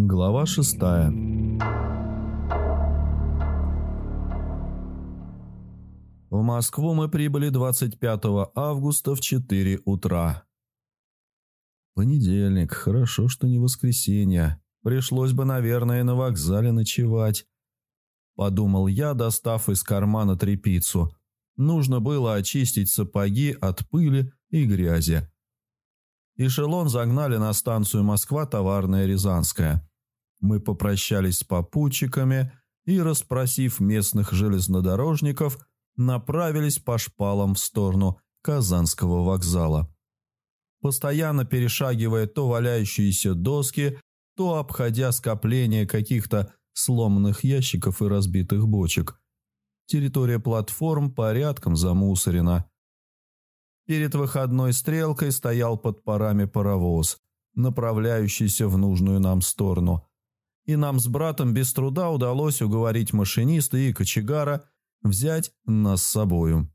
Глава шестая. В Москву мы прибыли 25 августа в 4 утра. Понедельник, хорошо, что не воскресенье. Пришлось бы, наверное, на вокзале ночевать. Подумал я, достав из кармана трепицу. Нужно было очистить сапоги от пыли и грязи. Эшелон загнали на станцию Москва-Товарная Рязанская. Мы попрощались с попутчиками и, расспросив местных железнодорожников, направились по шпалам в сторону Казанского вокзала. Постоянно перешагивая то валяющиеся доски, то обходя скопление каких-то сломанных ящиков и разбитых бочек. Территория платформ порядком замусорена. Перед выходной стрелкой стоял под парами паровоз, направляющийся в нужную нам сторону. И нам с братом без труда удалось уговорить машиниста и кочегара взять нас с собою.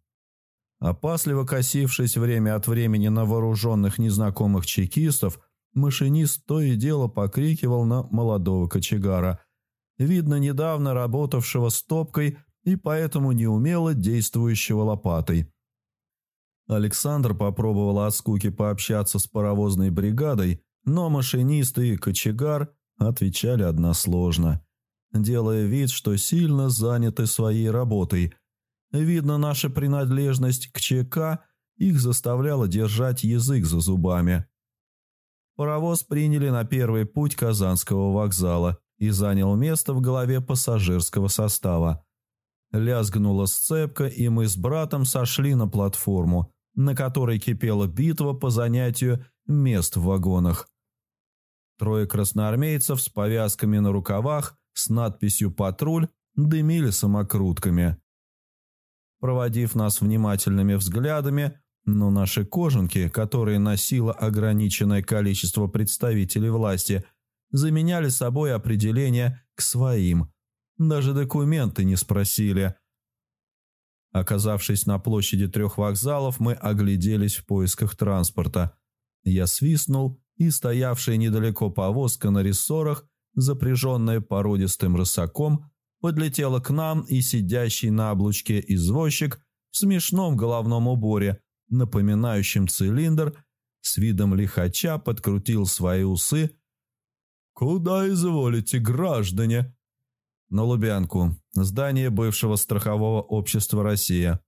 Опасливо косившись время от времени на вооруженных незнакомых чекистов, машинист то и дело покрикивал на молодого кочегара, видно недавно работавшего стопкой и поэтому неумело действующего лопатой. Александр попробовал от скуки пообщаться с паровозной бригадой, но машинист и кочегар отвечали односложно, делая вид, что сильно заняты своей работой. Видно, наша принадлежность к ЧК их заставляла держать язык за зубами. Паровоз приняли на первый путь Казанского вокзала и занял место в голове пассажирского состава. Лязгнула сцепка, и мы с братом сошли на платформу, на которой кипела битва по занятию мест в вагонах. Трое красноармейцев с повязками на рукавах с надписью «Патруль» дымили самокрутками. Проводив нас внимательными взглядами, но наши кожанки, которые носило ограниченное количество представителей власти, заменяли собой определение к своим. Даже документы не спросили – Оказавшись на площади трех вокзалов, мы огляделись в поисках транспорта. Я свистнул, и стоявшая недалеко повозка на рессорах, запряженная породистым рысаком, подлетела к нам, и сидящий на облучке извозчик в смешном головном уборе, напоминающем цилиндр, с видом лихача подкрутил свои усы. «Куда изволите, граждане?» на Лубянку, здание бывшего страхового общества «Россия».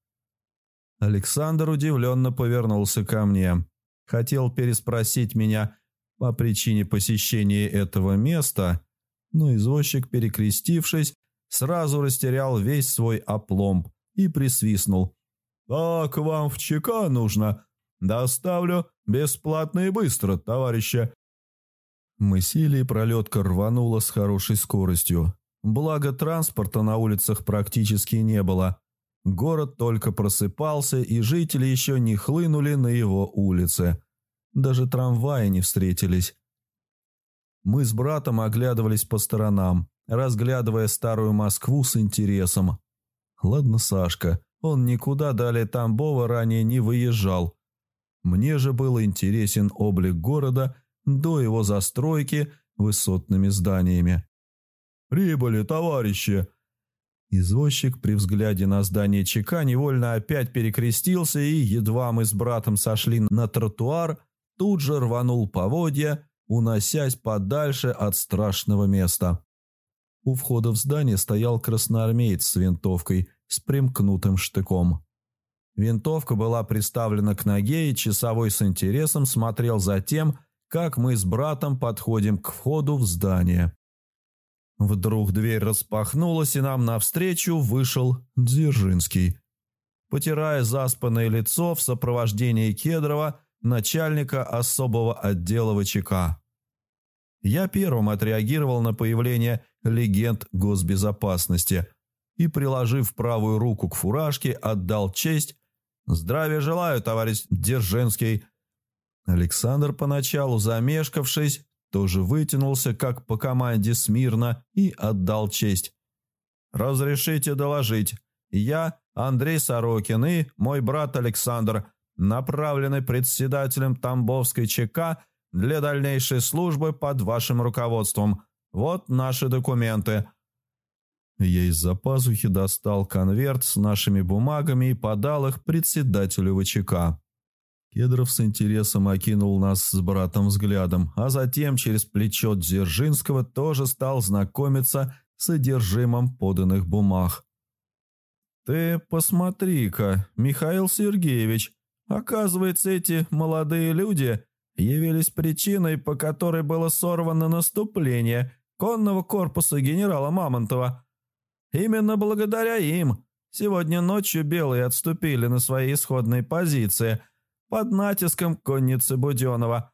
Александр удивленно повернулся ко мне. Хотел переспросить меня по причине посещения этого места, но извозчик, перекрестившись, сразу растерял весь свой опломб и присвистнул. «Так вам в ЧК нужно. Доставлю бесплатно и быстро, товарища». Мы сели, и пролетка рванула с хорошей скоростью. Благо транспорта на улицах практически не было. Город только просыпался, и жители еще не хлынули на его улицы. Даже трамваи не встретились. Мы с братом оглядывались по сторонам, разглядывая старую Москву с интересом. Ладно, Сашка, он никуда далее Тамбова ранее не выезжал. Мне же был интересен облик города до его застройки высотными зданиями. «Прибыли, товарищи!» Извозчик при взгляде на здание ЧК невольно опять перекрестился и, едва мы с братом сошли на тротуар, тут же рванул поводья, уносясь подальше от страшного места. У входа в здание стоял красноармеец с винтовкой с примкнутым штыком. Винтовка была приставлена к ноге, и часовой с интересом смотрел за тем, как мы с братом подходим к входу в здание. Вдруг дверь распахнулась, и нам навстречу вышел Дзержинский. Потирая заспанное лицо в сопровождении Кедрова, начальника особого отдела ВЧК. Я первым отреагировал на появление легенд госбезопасности и, приложив правую руку к фуражке, отдал честь «Здравия желаю, товарищ Дзержинский». Александр, поначалу замешкавшись, тоже вытянулся, как по команде смирно, и отдал честь. «Разрешите доложить. Я, Андрей Сорокин и мой брат Александр, направлены председателем Тамбовской ЧК для дальнейшей службы под вашим руководством. Вот наши документы». Я из-за пазухи достал конверт с нашими бумагами и подал их председателю ВЧК. Кедров с интересом окинул нас с братом взглядом, а затем через плечо Дзержинского тоже стал знакомиться с содержимым поданных бумаг. «Ты посмотри-ка, Михаил Сергеевич, оказывается, эти молодые люди явились причиной, по которой было сорвано наступление конного корпуса генерала Мамонтова». Именно благодаря им сегодня ночью белые отступили на свои исходные позиции под натиском конницы Буденова.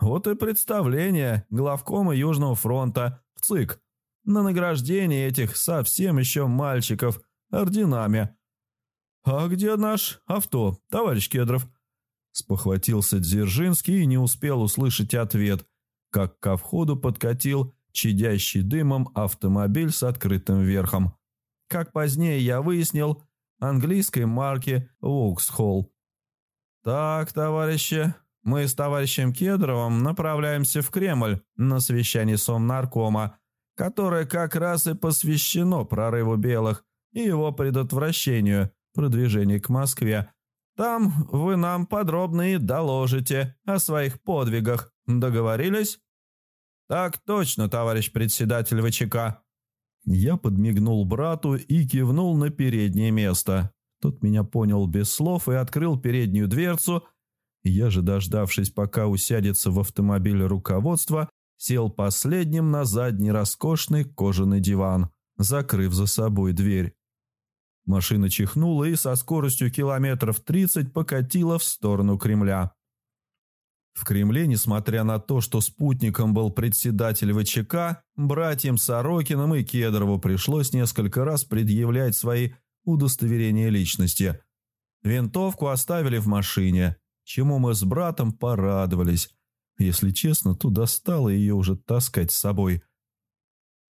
Вот и представление главкома Южного фронта в ЦИК на награждение этих совсем еще мальчиков орденами. «А где наш авто, товарищ Кедров?» Спохватился Дзержинский и не успел услышать ответ, как ко входу подкатил чадящий дымом автомобиль с открытым верхом. Как позднее я выяснил, английской марки «Воксхолл». «Так, товарищи, мы с товарищем Кедровым направляемся в Кремль на совещание Совнаркома, которое как раз и посвящено прорыву белых и его предотвращению продвижения к Москве. Там вы нам подробно и доложите о своих подвигах. Договорились?» «Так точно, товарищ председатель ВЧК». Я подмигнул брату и кивнул на переднее место. Тот меня понял без слов и открыл переднюю дверцу. Я же, дождавшись, пока усядется в автомобиль руководства, сел последним на задний роскошный кожаный диван, закрыв за собой дверь. Машина чихнула и со скоростью километров тридцать покатила в сторону Кремля. В Кремле, несмотря на то, что спутником был председатель ВЧК, братьям Сорокиным и Кедрову пришлось несколько раз предъявлять свои удостоверения личности. Винтовку оставили в машине, чему мы с братом порадовались. Если честно, то достало ее уже таскать с собой.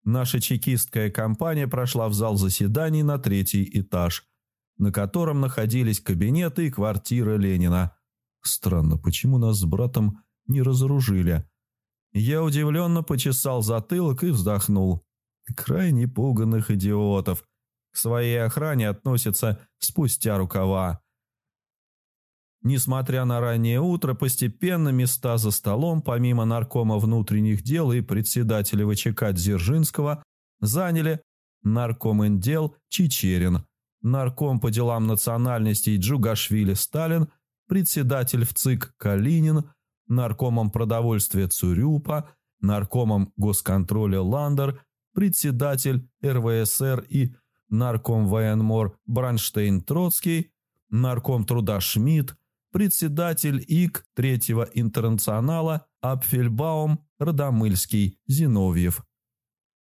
Наша чекистская компания прошла в зал заседаний на третий этаж, на котором находились кабинеты и квартира Ленина – Странно, почему нас с братом не разоружили? Я удивленно почесал затылок и вздохнул. Крайне пуганных идиотов. Своей охране относятся спустя рукава. Несмотря на раннее утро, постепенно места за столом, помимо наркома внутренних дел и председателя ВЧК Дзержинского, заняли нарком индел Чечерин, нарком по делам национальностей Джугашвили Сталин председатель в ЦИК Калинин, наркомом продовольствия Цурюпа, наркомом госконтроля Ландер, председатель РВСР и нарком военмор Бранштейн Троцкий, нарком труда Шмидт, председатель ИК Третьего интернационала Апфельбаум Радомыльский Зиновьев,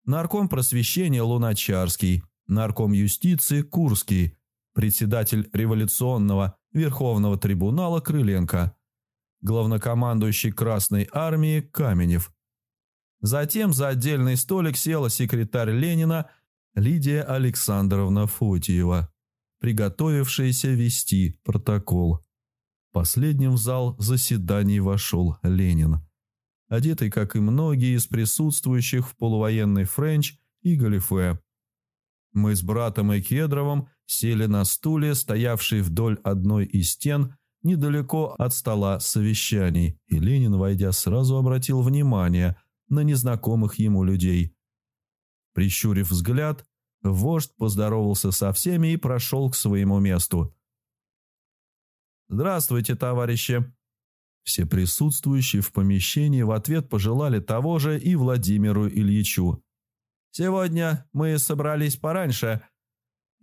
нарком просвещения Луначарский, нарком юстиции Курский, председатель революционного Верховного трибунала Крыленко, главнокомандующий Красной армии Каменев. Затем за отдельный столик села секретарь Ленина Лидия Александровна Фотиева, приготовившаяся вести протокол. Последним в зал заседаний вошел Ленин, одетый, как и многие из присутствующих в полувоенный френч и галифе. Мы с братом и Кедровым сели на стулья, стоявшие вдоль одной из стен, недалеко от стола совещаний, и Ленин, войдя, сразу обратил внимание на незнакомых ему людей. Прищурив взгляд, вождь поздоровался со всеми и прошел к своему месту. «Здравствуйте, товарищи!» Все присутствующие в помещении в ответ пожелали того же и Владимиру Ильичу. «Сегодня мы собрались пораньше»,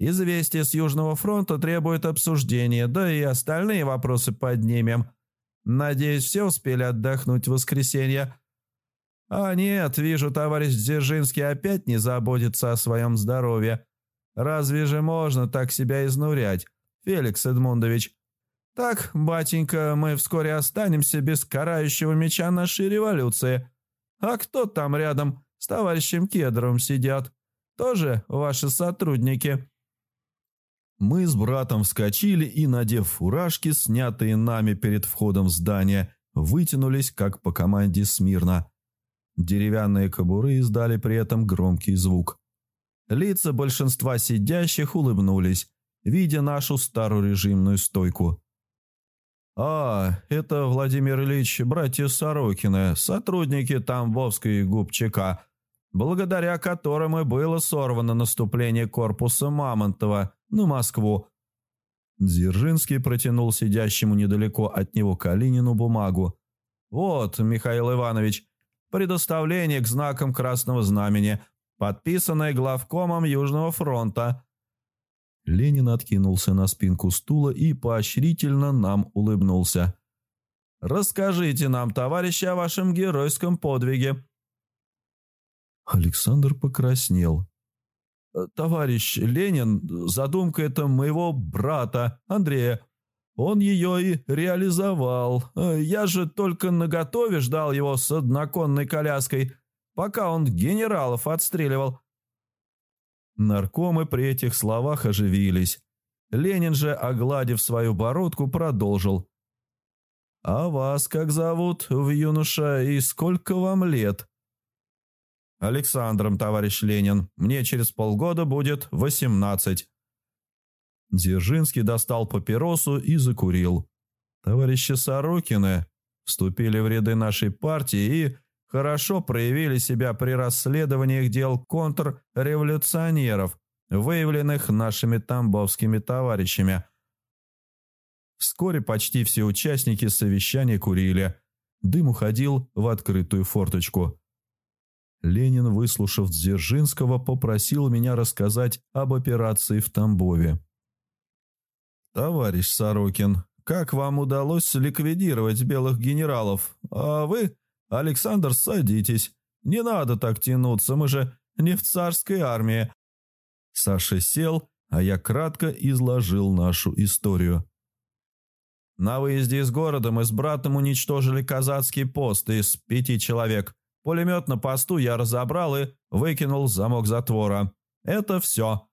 Известие с Южного фронта требует обсуждения, да и остальные вопросы поднимем. Надеюсь, все успели отдохнуть в воскресенье. А нет, вижу, товарищ Дзержинский опять не заботится о своем здоровье. Разве же можно так себя изнурять, Феликс Эдмундович? Так, батенька, мы вскоре останемся без карающего меча нашей революции. А кто там рядом с товарищем Кедровым сидят? Тоже ваши сотрудники?» Мы с братом вскочили и, надев фуражки, снятые нами перед входом в здание, вытянулись, как по команде смирно. Деревянные кобуры издали при этом громкий звук. Лица большинства сидящих улыбнулись, видя нашу старую режимную стойку. «А, это Владимир Ильич, братья Сорокины, сотрудники Тамбовской губчака, благодаря которым и было сорвано наступление корпуса Мамонтова на Москву». Дзержинский протянул сидящему недалеко от него Калинину бумагу. «Вот, Михаил Иванович, предоставление к знакам Красного Знамени, подписанное главкомом Южного фронта». Ленин откинулся на спинку стула и поощрительно нам улыбнулся. «Расскажите нам, товарищи, о вашем геройском подвиге». Александр покраснел. «Товарищ Ленин, задумка это моего брата Андрея. Он ее и реализовал. Я же только наготове ждал его с одноконной коляской, пока он генералов отстреливал. Наркомы при этих словах оживились. Ленин же, огладив свою бородку, продолжил. «А вас как зовут, в юноша, и сколько вам лет?» «Александром, товарищ Ленин. Мне через полгода будет восемнадцать». Дзержинский достал папиросу и закурил. Товарищи Сорокины вступили в ряды нашей партии и хорошо проявили себя при расследованиях дел контрреволюционеров, выявленных нашими тамбовскими товарищами. Вскоре почти все участники совещания курили. Дым уходил в открытую форточку. Ленин, выслушав Дзержинского, попросил меня рассказать об операции в Тамбове. «Товарищ Сорокин, как вам удалось ликвидировать белых генералов? А вы, Александр, садитесь. Не надо так тянуться, мы же не в царской армии». Саша сел, а я кратко изложил нашу историю. На выезде из города мы с братом уничтожили казацкий пост из пяти человек. Пулемет на посту я разобрал и выкинул замок затвора. Это все.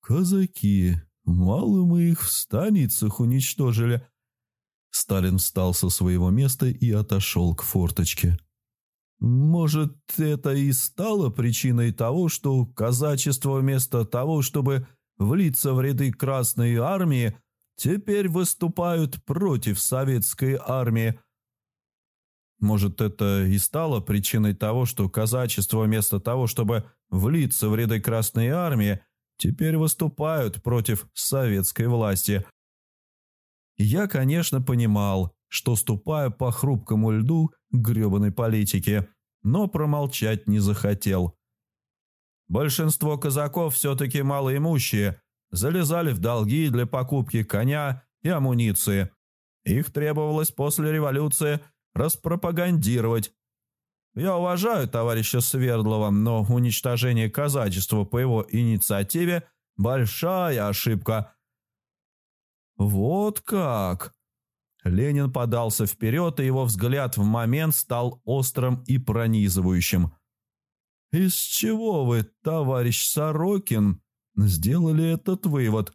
«Казаки, мало мы их в станицах уничтожили», Сталин встал со своего места и отошел к форточке. Может, это и стало причиной того, что казачество вместо того, чтобы влиться в ряды Красной Армии, теперь выступают против советской армии. Может, это и стало причиной того, что казачество вместо того, чтобы влиться в ряды Красной Армии, теперь выступают против советской власти – я, конечно, понимал, что ступаю по хрупкому льду гребаной политики, но промолчать не захотел. Большинство казаков все-таки малоимущие, залезали в долги для покупки коня и амуниции. Их требовалось после революции распропагандировать. Я уважаю товарища Свердлова, но уничтожение казачества по его инициативе – большая ошибка – «Вот как!» Ленин подался вперед, и его взгляд в момент стал острым и пронизывающим. «Из чего вы, товарищ Сорокин, сделали этот вывод?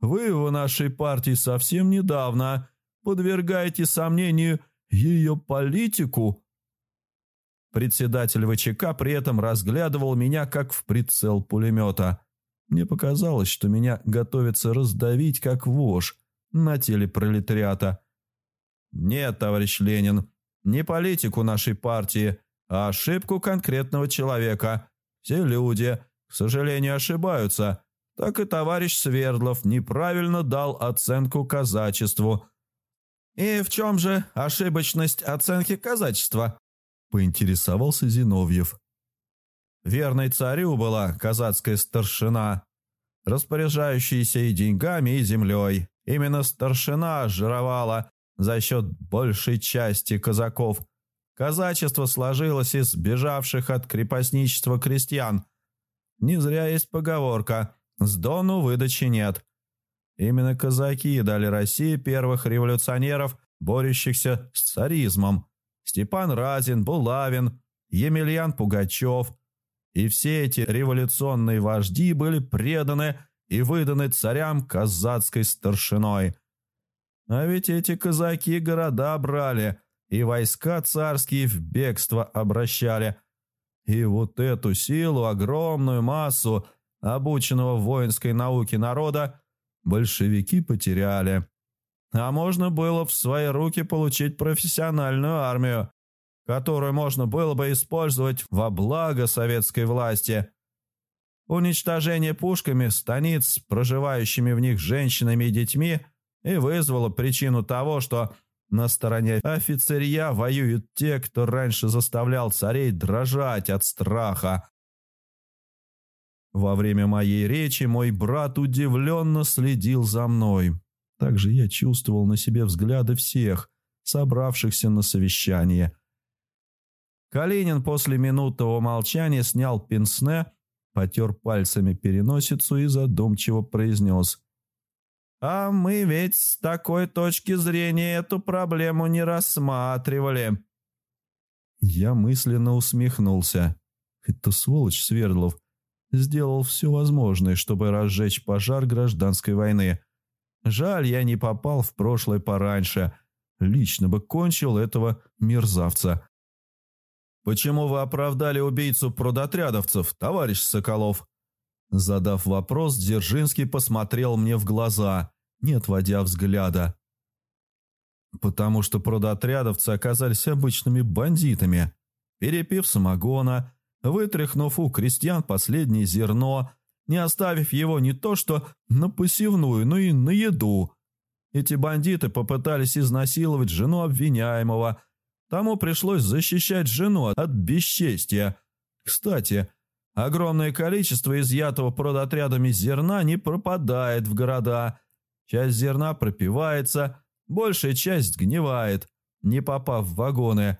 Вы в нашей партии совсем недавно подвергаете сомнению ее политику». Председатель ВЧК при этом разглядывал меня как в прицел пулемета. Мне показалось, что меня готовится раздавить как вож на теле пролетариата. Нет, товарищ Ленин, не политику нашей партии, а ошибку конкретного человека. Все люди, к сожалению, ошибаются. Так и товарищ Свердлов неправильно дал оценку казачеству. «И в чем же ошибочность оценки казачества?» – поинтересовался Зиновьев. Верной царю была казацкая старшина, распоряжающаяся и деньгами, и землей. Именно старшина жировала за счет большей части казаков. Казачество сложилось из бежавших от крепостничества крестьян. Не зря есть поговорка «с дону выдачи нет». Именно казаки дали России первых революционеров, борющихся с царизмом. Степан Разин, Булавин, Емельян Пугачев – и все эти революционные вожди были преданы и выданы царям казацкой старшиной. А ведь эти казаки города брали, и войска царские в бегство обращали. И вот эту силу, огромную массу обученного воинской науке народа, большевики потеряли. А можно было в свои руки получить профессиональную армию, которую можно было бы использовать во благо советской власти. Уничтожение пушками станиц проживающими в них женщинами и детьми и вызвало причину того, что на стороне офицерья воюют те, кто раньше заставлял царей дрожать от страха. Во время моей речи мой брат удивленно следил за мной. Также я чувствовал на себе взгляды всех, собравшихся на совещание. Калинин после минутного молчания снял пенсне, потер пальцами переносицу и задумчиво произнес – а мы ведь с такой точки зрения эту проблему не рассматривали. Я мысленно усмехнулся. Это сволочь Свердлов сделал все возможное, чтобы разжечь пожар гражданской войны. Жаль, я не попал в прошлое пораньше. Лично бы кончил этого мерзавца. «Почему вы оправдали убийцу продотрядовцев, товарищ Соколов?» Задав вопрос, Дзержинский посмотрел мне в глаза, не отводя взгляда. Потому что продотрядовцы оказались обычными бандитами. Перепив самогона, вытряхнув у крестьян последнее зерно, не оставив его не то что на посевную, но и на еду. Эти бандиты попытались изнасиловать жену обвиняемого. Тому пришлось защищать жену от бесчестия. Кстати, Огромное количество изъятого продотрядами зерна не пропадает в города. Часть зерна пропивается, большая часть гнивает, не попав в вагоны.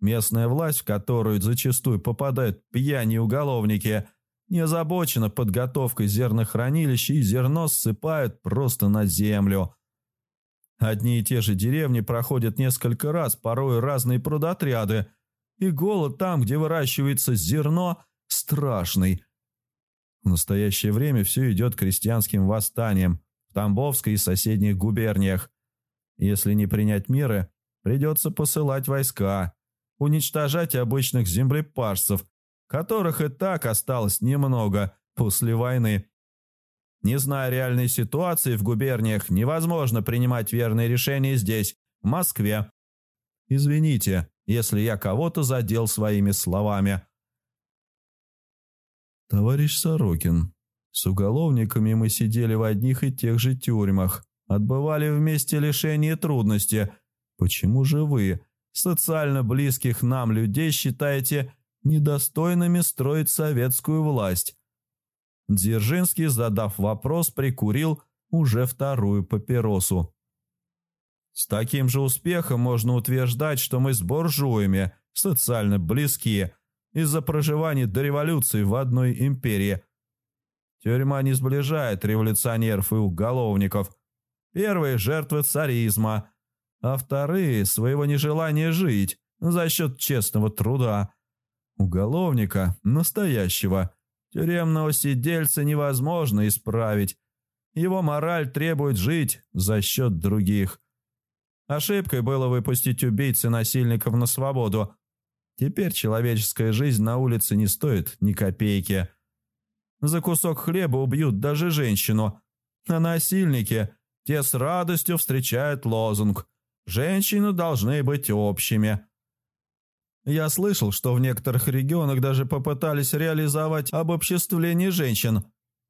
Местная власть, в которую зачастую попадают пьяни уголовники, не озабочена подготовкой зернохранилищ и зерно ссыпают просто на землю. Одни и те же деревни проходят несколько раз, порой разные продотряды, и голод там, где выращивается зерно – страшный. В настоящее время все идет крестьянским восстанием в Тамбовской и соседних губерниях. Если не принять меры, придется посылать войска, уничтожать обычных землепашцев, которых и так осталось немного после войны. Не зная реальной ситуации в губерниях, невозможно принимать верные решения здесь, в Москве. Извините, если я кого-то задел своими словами. «Товарищ Сорокин, с уголовниками мы сидели в одних и тех же тюрьмах, отбывали вместе лишения и трудности. Почему же вы, социально близких нам людей, считаете недостойными строить советскую власть?» Дзержинский, задав вопрос, прикурил уже вторую папиросу. С таким же успехом можно утверждать, что мы с буржуями социально близкие – из-за проживания до революции в одной империи. Тюрьма не сближает революционеров и уголовников. Первые – жертвы царизма, а вторые – своего нежелания жить за счет честного труда. Уголовника, настоящего, тюремного сидельца невозможно исправить. Его мораль требует жить за счет других. Ошибкой было выпустить убийц и насильников на свободу – Теперь человеческая жизнь на улице не стоит ни копейки. За кусок хлеба убьют даже женщину. А насильники, те с радостью встречают лозунг «Женщины должны быть общими». Я слышал, что в некоторых регионах даже попытались реализовать обобществление женщин.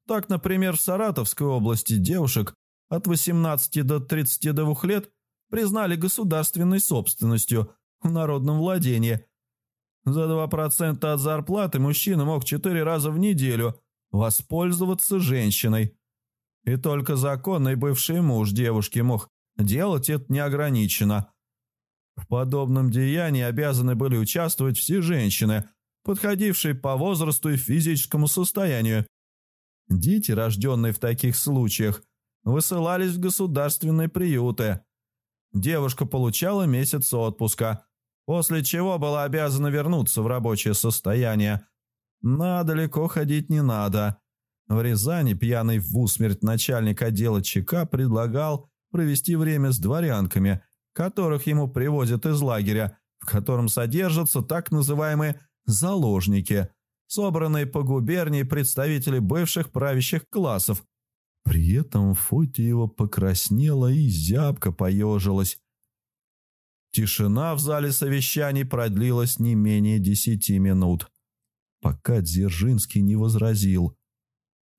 Так, например, в Саратовской области девушек от 18 до 32 лет признали государственной собственностью в народном владении – за 2% от зарплаты мужчина мог четыре раза в неделю воспользоваться женщиной. И только законный бывший муж девушки мог делать это неограниченно. В подобном деянии обязаны были участвовать все женщины, подходившие по возрасту и физическому состоянию. Дети, рожденные в таких случаях, высылались в государственные приюты. Девушка получала месяц отпуска – после чего была обязана вернуться в рабочее состояние. Но далеко ходить не надо. В Рязани пьяный в усмерть начальник отдела ЧК предлагал провести время с дворянками, которых ему привозят из лагеря, в котором содержатся так называемые «заложники», собранные по губернии представители бывших правящих классов. При этом Фотиева покраснела и зябко поежилась. Тишина в зале совещаний продлилась не менее десяти минут, пока Дзержинский не возразил.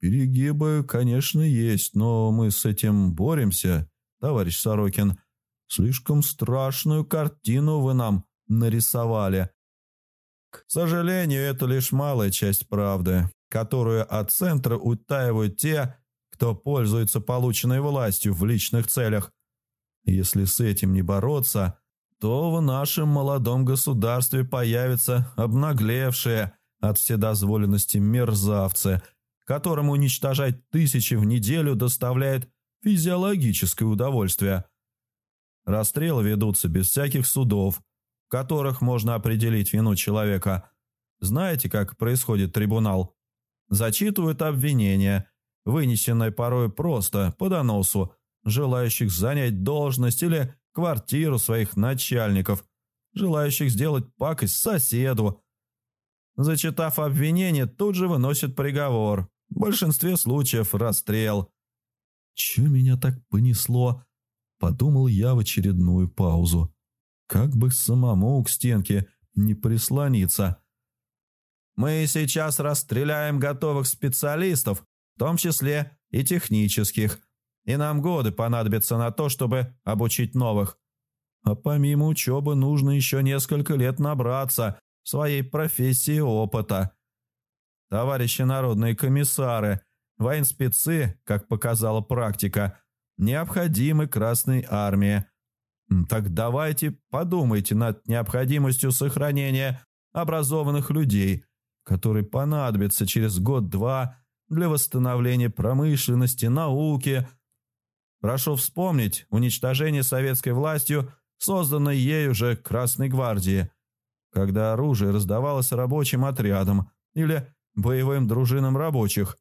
«Перегибы, конечно, есть, но мы с этим боремся, товарищ Сорокин. Слишком страшную картину вы нам нарисовали. К сожалению, это лишь малая часть правды, которую от центра утаивают те, кто пользуется полученной властью в личных целях. Если с этим не бороться, то в нашем молодом государстве появятся обнаглевшие от вседозволенности мерзавцы, которым уничтожать тысячи в неделю доставляет физиологическое удовольствие. Расстрелы ведутся без всяких судов, в которых можно определить вину человека. Знаете, как происходит трибунал? Зачитывают обвинения, вынесенные порой просто по доносу, желающих занять должность или квартиру своих начальников, желающих сделать пакость соседу. Зачитав обвинение, тут же выносят приговор. В большинстве случаев расстрел. «Че меня так понесло?» – подумал я в очередную паузу. «Как бы самому к стенке не прислониться». «Мы сейчас расстреляем готовых специалистов, в том числе и технических», и нам годы понадобятся на то, чтобы обучить новых. А помимо учебы нужно еще несколько лет набраться в своей профессии опыта. Товарищи народные комиссары, военспецы, как показала практика, необходимы Красной Армии. Так давайте подумайте над необходимостью сохранения образованных людей, которые понадобятся через год-два для восстановления промышленности, науки, Прошу вспомнить уничтожение советской властью, созданной ею же Красной гвардии, когда оружие раздавалось рабочим отрядам или боевым дружинам рабочих.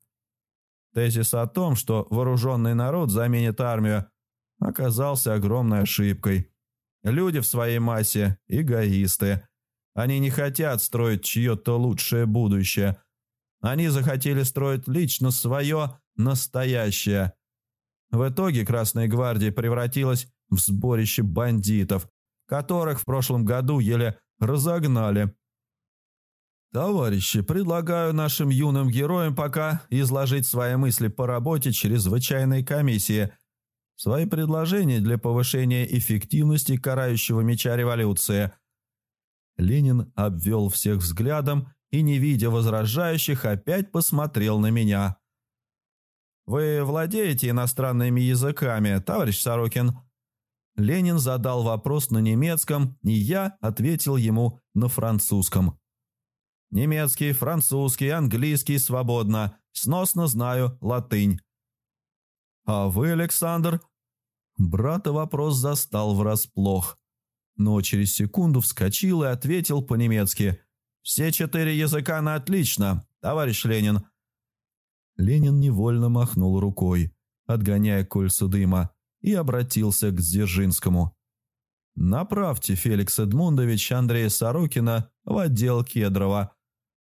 Тезис о том, что вооруженный народ заменит армию, оказался огромной ошибкой. Люди в своей массе – эгоисты. Они не хотят строить чье-то лучшее будущее. Они захотели строить лично свое настоящее – в итоге Красная Гвардия превратилась в сборище бандитов, которых в прошлом году еле разогнали. Товарищи, предлагаю нашим юным героям пока изложить свои мысли по работе чрезвычайной комиссии, свои предложения для повышения эффективности карающего меча революции. Ленин обвел всех взглядом и, не видя возражающих, опять посмотрел на меня. «Вы владеете иностранными языками, товарищ Сорокин?» Ленин задал вопрос на немецком, и я ответил ему на французском. «Немецкий, французский, английский свободно. Сносно знаю латынь». «А вы, Александр?» Брата вопрос застал врасплох, но через секунду вскочил и ответил по-немецки. «Все четыре языка на отлично, товарищ Ленин. Ленин невольно махнул рукой, отгоняя кольца дыма, и обратился к Дзержинскому. «Направьте Феликс Эдмундович Андрея Сорокина в отдел Кедрова,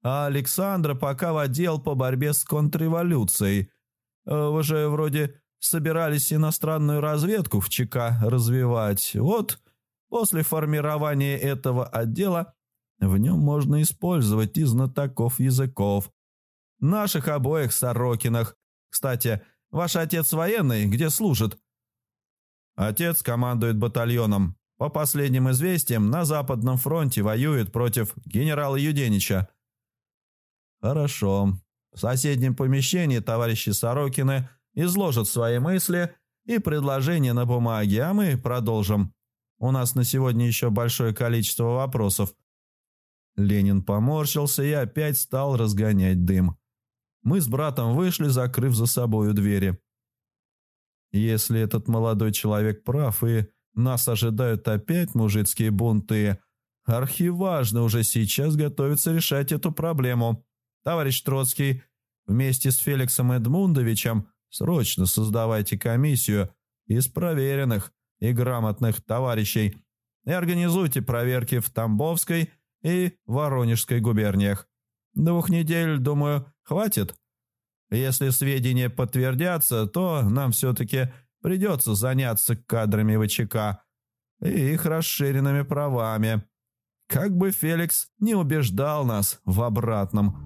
а Александра пока в отдел по борьбе с контрреволюцией. Э, вы же вроде собирались иностранную разведку в ЧК развивать. Вот после формирования этого отдела в нем можно использовать и знатоков языков, Наших обоих Сорокинах. Кстати, ваш отец военный, где служит?» Отец командует батальоном. По последним известиям, на Западном фронте воюет против генерала Юденича. «Хорошо. В соседнем помещении товарищи Сорокины изложат свои мысли и предложения на бумаге, а мы продолжим. У нас на сегодня еще большое количество вопросов». Ленин поморщился и опять стал разгонять дым. Мы с братом вышли, закрыв за собою двери. Если этот молодой человек прав и нас ожидают опять мужицкие бунты, архиважно уже сейчас готовится решать эту проблему. Товарищ Троцкий, вместе с Феликсом Эдмундовичем срочно создавайте комиссию из проверенных, и грамотных товарищей и организуйте проверки в Тамбовской и Воронежской губерниях. Двух недель, думаю, хватит. Если сведения подтвердятся, то нам все-таки придется заняться кадрами ВЧК и их расширенными правами. Как бы Феликс не убеждал нас в обратном –